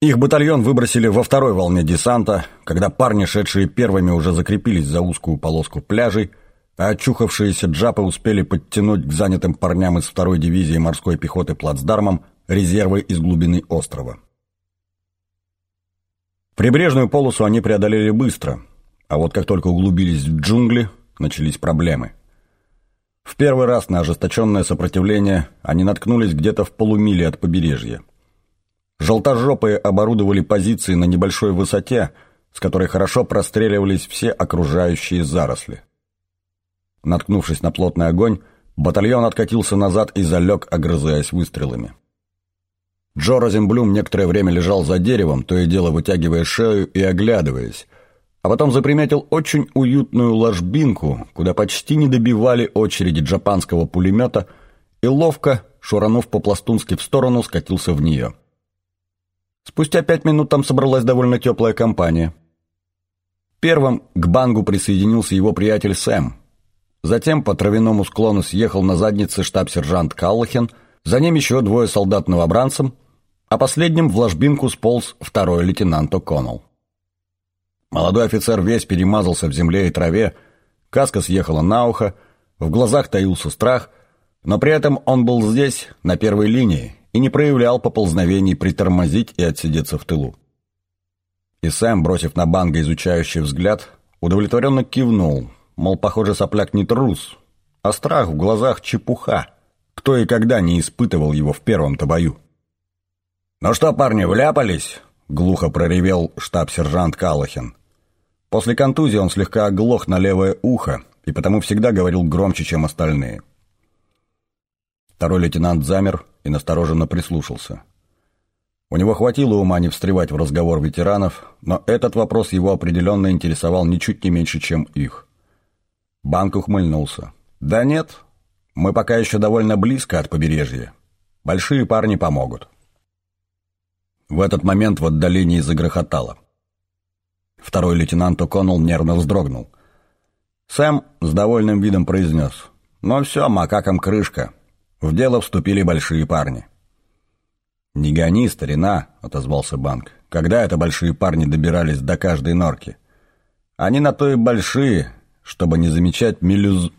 Их батальон выбросили во второй волне десанта, когда парни, шедшие первыми, уже закрепились за узкую полоску пляжей, а очухавшиеся джапы успели подтянуть к занятым парням из второй дивизии морской пехоты плацдармом резервы из глубины острова. Прибрежную полосу они преодолели быстро, а вот как только углубились в джунгли, начались проблемы. В первый раз на ожесточенное сопротивление они наткнулись где-то в полумиле от побережья. Желтожопые оборудовали позиции на небольшой высоте, с которой хорошо простреливались все окружающие заросли. Наткнувшись на плотный огонь, батальон откатился назад и залег, огрызаясь выстрелами. Джо Розенблюм некоторое время лежал за деревом, то и дело вытягивая шею и оглядываясь, а потом заприметил очень уютную ложбинку, куда почти не добивали очереди джапанского пулемета, и ловко, шуранув по-пластунски в сторону, скатился в нее. Спустя пять минут там собралась довольно теплая компания. Первым к бангу присоединился его приятель Сэм. Затем по травяному склону съехал на заднице штаб-сержант Каллахен, за ним еще двое солдат новобранцем, а последним в ложбинку сполз второй лейтенант О'Коннелл. Молодой офицер весь перемазался в земле и траве, каска съехала на ухо, в глазах таился страх, но при этом он был здесь, на первой линии, и не проявлял поползновений притормозить и отсидеться в тылу. И Сэм, бросив на Банга изучающий взгляд, удовлетворенно кивнул, мол, похоже, сопляк не трус, а страх в глазах чепуха. Кто и когда не испытывал его в первом-то бою? «Ну что, парни, вляпались?» — глухо проревел штаб-сержант Калахин. После контузии он слегка оглох на левое ухо и потому всегда говорил громче, чем остальные. Второй лейтенант замер и настороженно прислушался. У него хватило ума не встревать в разговор ветеранов, но этот вопрос его определенно интересовал ничуть не меньше, чем их. Банк ухмыльнулся. «Да нет, мы пока еще довольно близко от побережья. Большие парни помогут». В этот момент в отдалении загрохотало. Второй лейтенант О'Коннелл нервно вздрогнул. Сэм с довольным видом произнес. «Ну все, макакам крышка. В дело вступили большие парни. «Не гони, старина», — отозвался Банк. «Когда это большие парни добирались до каждой норки? Они на то и большие, чтобы не замечать мелюз...»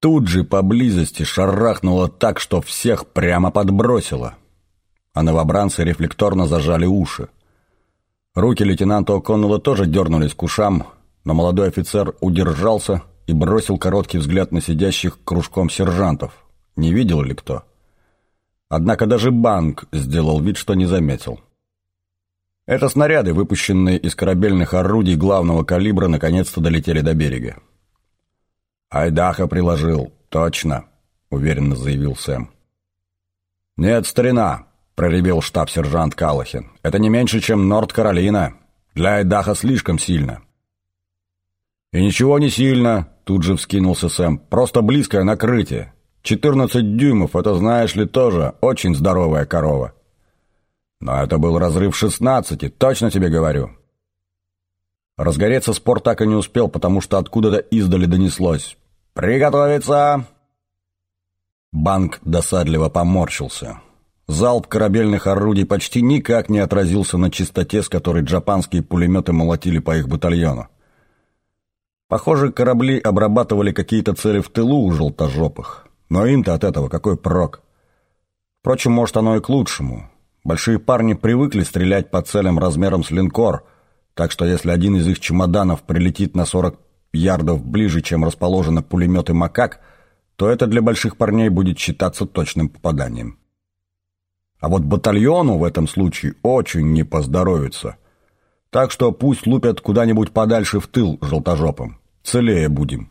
Тут же поблизости шарахнуло так, что всех прямо подбросило. А новобранцы рефлекторно зажали уши. Руки лейтенанта О'Коннелла тоже дернулись к ушам, но молодой офицер удержался и бросил короткий взгляд на сидящих кружком сержантов, не видел ли кто. Однако даже банк сделал вид, что не заметил. Это снаряды, выпущенные из корабельных орудий главного калибра, наконец-то долетели до берега. «Айдаха приложил, точно», — уверенно заявил Сэм. «Нет, старина», — проревел штаб-сержант Калахин. «Это не меньше, чем Норд-Каролина. Для Айдаха слишком сильно». «И ничего не сильно», — тут же вскинулся Сэм. «Просто близкое накрытие. 14 дюймов, это, знаешь ли, тоже очень здоровая корова. Но это был разрыв 16, точно тебе говорю. Разгореться спор так и не успел, потому что откуда-то издали донеслось. «Приготовиться!» Банк досадливо поморщился. Залп корабельных орудий почти никак не отразился на чистоте, с которой джапанские пулеметы молотили по их батальону. Похоже, корабли обрабатывали какие-то цели в тылу у желтожопых. Но им-то от этого какой прок? Впрочем, может, оно и к лучшему. Большие парни привыкли стрелять по целям размером с линкор, так что если один из их чемоданов прилетит на 40 ярдов ближе, чем расположены пулеметы «Макак», то это для больших парней будет считаться точным попаданием. А вот батальону в этом случае очень не поздоровится. Так что пусть лупят куда-нибудь подальше в тыл желтожопым. Целее будем.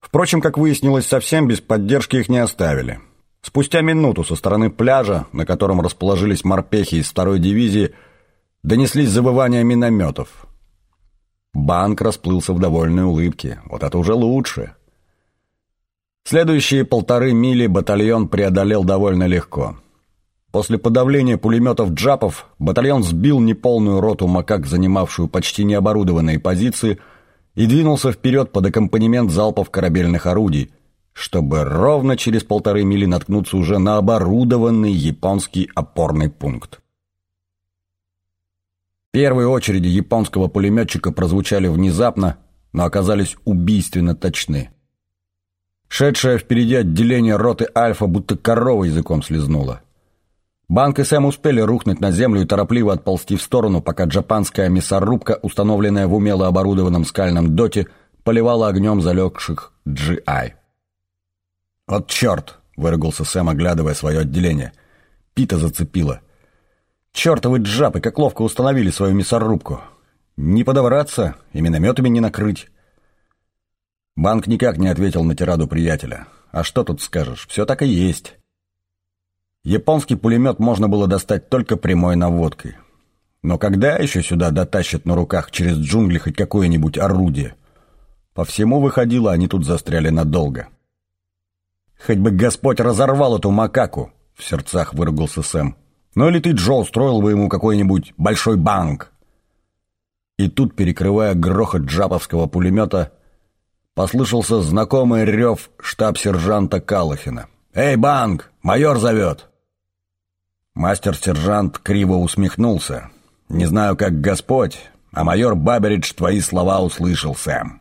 Впрочем, как выяснилось, совсем без поддержки их не оставили. Спустя минуту со стороны пляжа, на котором расположились морпехи из второй дивизии, донеслись завывания минометов. Банк расплылся в довольной улыбке. Вот это уже лучше. Следующие полторы мили батальон преодолел довольно легко. После подавления пулеметов джапов батальон сбил неполную роту макак, занимавшую почти необорудованные позиции, и двинулся вперед под аккомпанемент залпов корабельных орудий, чтобы ровно через полторы мили наткнуться уже на оборудованный японский опорный пункт. Первые очереди японского пулеметчика прозвучали внезапно, но оказались убийственно точны. Шедшее впереди отделение роты Альфа будто корова языком слезнула. Банк и Сэм успели рухнуть на землю и торопливо отползти в сторону, пока джапанская мясорубка, установленная в умело оборудованном скальном доте, поливала огнем залегших GI. «Вот черт!» — выругался Сэм, оглядывая свое отделение. «Пита зацепила. Чертовы джапы, как ловко установили свою мясорубку. Не подобраться и минометами не накрыть». Банк никак не ответил на тираду приятеля. «А что тут скажешь? Все так и есть». Японский пулемет можно было достать только прямой наводкой. Но когда еще сюда дотащат на руках через джунгли хоть какое-нибудь орудие? По всему выходило, они тут застряли надолго. «Хоть бы Господь разорвал эту макаку!» — в сердцах выругался Сэм. «Ну или ты, Джо, устроил бы ему какой-нибудь большой банк!» И тут, перекрывая грохот джаповского пулемета, послышался знакомый рев штаб-сержанта Калахина. «Эй, банк! Майор зовет!» Мастер-сержант криво усмехнулся. «Не знаю, как Господь, а майор Баберидж твои слова услышал, Сэм».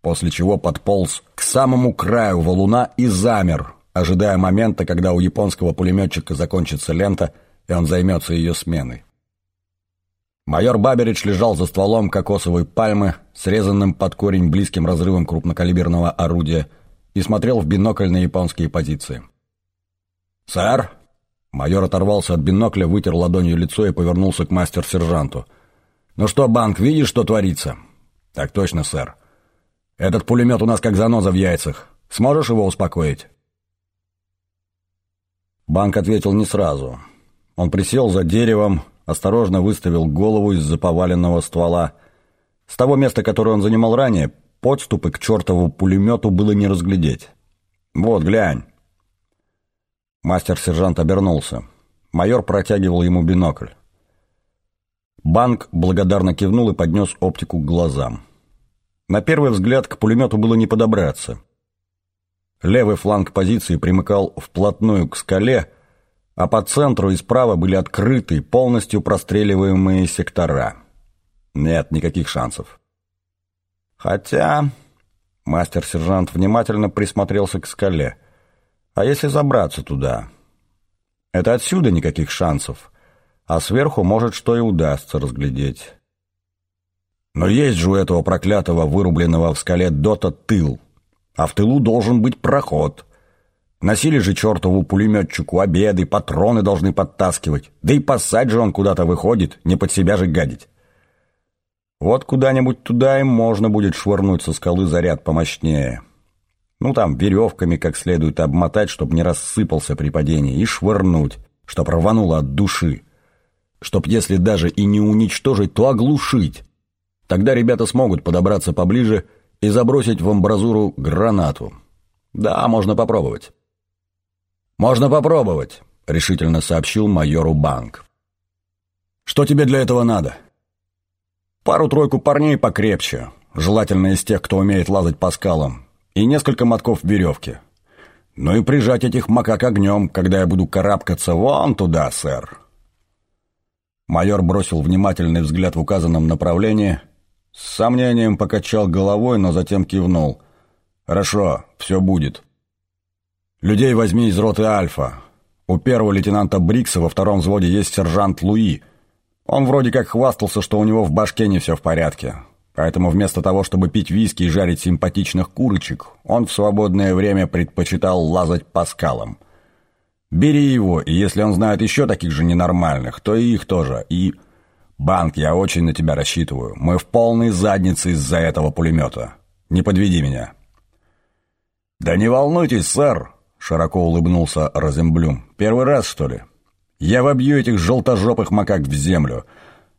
После чего подполз к самому краю валуна и замер, ожидая момента, когда у японского пулеметчика закончится лента, и он займется ее сменой. Майор Баберидж лежал за стволом кокосовой пальмы, срезанным под корень близким разрывом крупнокалиберного орудия, и смотрел в бинокль на японские позиции. «Сэр!» Майор оторвался от бинокля, вытер ладонью лицо и повернулся к мастер-сержанту. «Ну что, Банк, видишь, что творится?» «Так точно, сэр. Этот пулемет у нас как заноза в яйцах. Сможешь его успокоить?» Банк ответил не сразу. Он присел за деревом, осторожно выставил голову из-за поваленного ствола. С того места, которое он занимал ранее, подступы к чертову пулемету было не разглядеть. «Вот, глянь». Мастер-сержант обернулся. Майор протягивал ему бинокль. Банк благодарно кивнул и поднес оптику к глазам. На первый взгляд к пулемету было не подобраться. Левый фланг позиции примыкал вплотную к скале, а по центру и справа были открыты, полностью простреливаемые сектора. Нет никаких шансов. Хотя... Мастер-сержант внимательно присмотрелся к скале. А если забраться туда? Это отсюда никаких шансов. А сверху, может, что и удастся разглядеть. Но есть же у этого проклятого, вырубленного в скале дота тыл. А в тылу должен быть проход. Носили же чертову пулеметчику обеды, патроны должны подтаскивать. Да и посадь же он куда-то выходит, не под себя же гадить. Вот куда-нибудь туда им можно будет швырнуть со скалы заряд помощнее. Ну, там, веревками как следует обмотать, чтобы не рассыпался при падении, и швырнуть, чтоб рвануло от души. Чтоб, если даже и не уничтожить, то оглушить. Тогда ребята смогут подобраться поближе и забросить в амбразуру гранату. Да, можно попробовать. «Можно попробовать», — решительно сообщил майору Банк. «Что тебе для этого надо?» «Пару-тройку парней покрепче, желательно из тех, кто умеет лазать по скалам, и несколько мотков веревки. Ну и прижать этих макак огнем, когда я буду карабкаться вон туда, сэр. Майор бросил внимательный взгляд в указанном направлении, с сомнением покачал головой, но затем кивнул. «Хорошо, все будет. Людей возьми из роты Альфа. У первого лейтенанта Брикса во втором взводе есть сержант Луи. Он вроде как хвастался, что у него в башке не все в порядке. Поэтому вместо того, чтобы пить виски и жарить симпатичных курочек, он в свободное время предпочитал лазать по скалам. Бери его, и если он знает еще таких же ненормальных, то и их тоже. И... Банк, я очень на тебя рассчитываю. Мы в полной заднице из-за этого пулемета. Не подведи меня. Да не волнуйтесь, сэр, широко улыбнулся Розенблюм. Первый раз, что ли? Я вобью этих желтожопых макак в землю.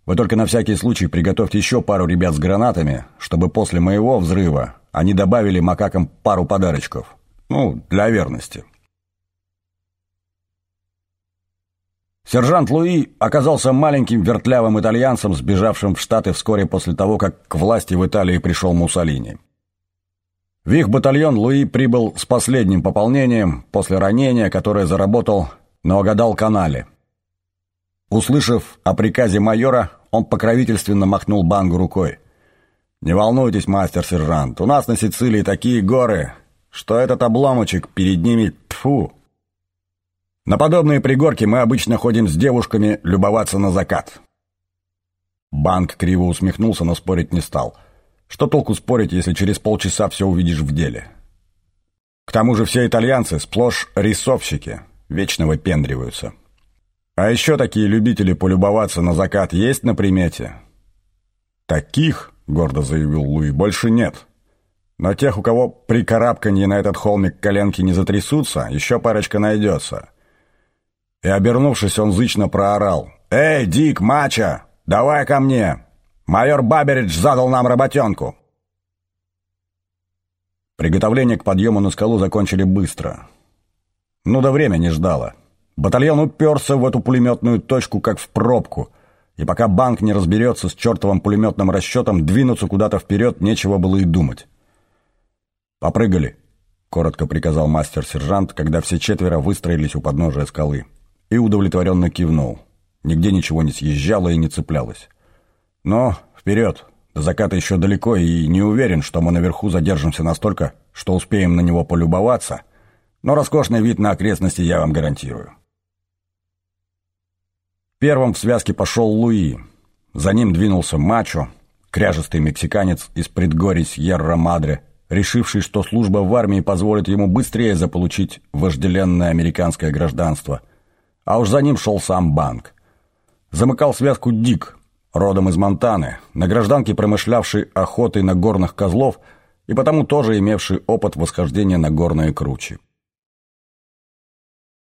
Вы только на всякий случай приготовьте еще пару ребят с гранатами, чтобы после моего взрыва они добавили макакам пару подарочков. Ну, для верности. Сержант Луи оказался маленьким вертлявым итальянцем, сбежавшим в Штаты вскоре после того, как к власти в Италии пришел Муссолини. В их батальон Луи прибыл с последним пополнением после ранения, которое заработал на Огадал-канале – Услышав о приказе майора, Он покровительственно махнул Бангу рукой. «Не волнуйтесь, мастер-сержант, у нас на Сицилии такие горы, что этот обломочек перед ними тфу. На подобные пригорки мы обычно ходим с девушками любоваться на закат». Банк криво усмехнулся, но спорить не стал. Что толку спорить, если через полчаса все увидишь в деле? К тому же все итальянцы сплошь рисовщики, вечно выпендриваются. А еще такие любители полюбоваться на закат есть на примете? Таких, гордо заявил Луи, больше нет. Но тех, у кого при карабканье на этот холмик коленки не затрясутся, еще парочка найдется. И, обернувшись, он зычно проорал. «Эй, Дик, Мача, давай ко мне! Майор Баберидж задал нам работенку!» Приготовление к подъему на скалу закончили быстро. Ну да время не ждало. Батальон уперся в эту пулеметную точку, как в пробку, и пока банк не разберется с чертовым пулеметным расчетом, двинуться куда-то вперед нечего было и думать. «Попрыгали», — коротко приказал мастер-сержант, когда все четверо выстроились у подножия скалы, и удовлетворенно кивнул. Нигде ничего не съезжало и не цеплялось. «Но вперед!» До заката еще далеко, и не уверен, что мы наверху задержимся настолько, что успеем на него полюбоваться, но роскошный вид на окрестности я вам гарантирую. Первым в связке пошел Луи. За ним двинулся Мачо, кряжестый мексиканец из предгорий Сьерра-Мадре, решивший, что служба в армии позволит ему быстрее заполучить вожделенное американское гражданство. А уж за ним шел сам банк. Замыкал связку Дик, родом из Монтаны, на гражданке промышлявший охотой на горных козлов и потому тоже имевший опыт восхождения на горные кручи.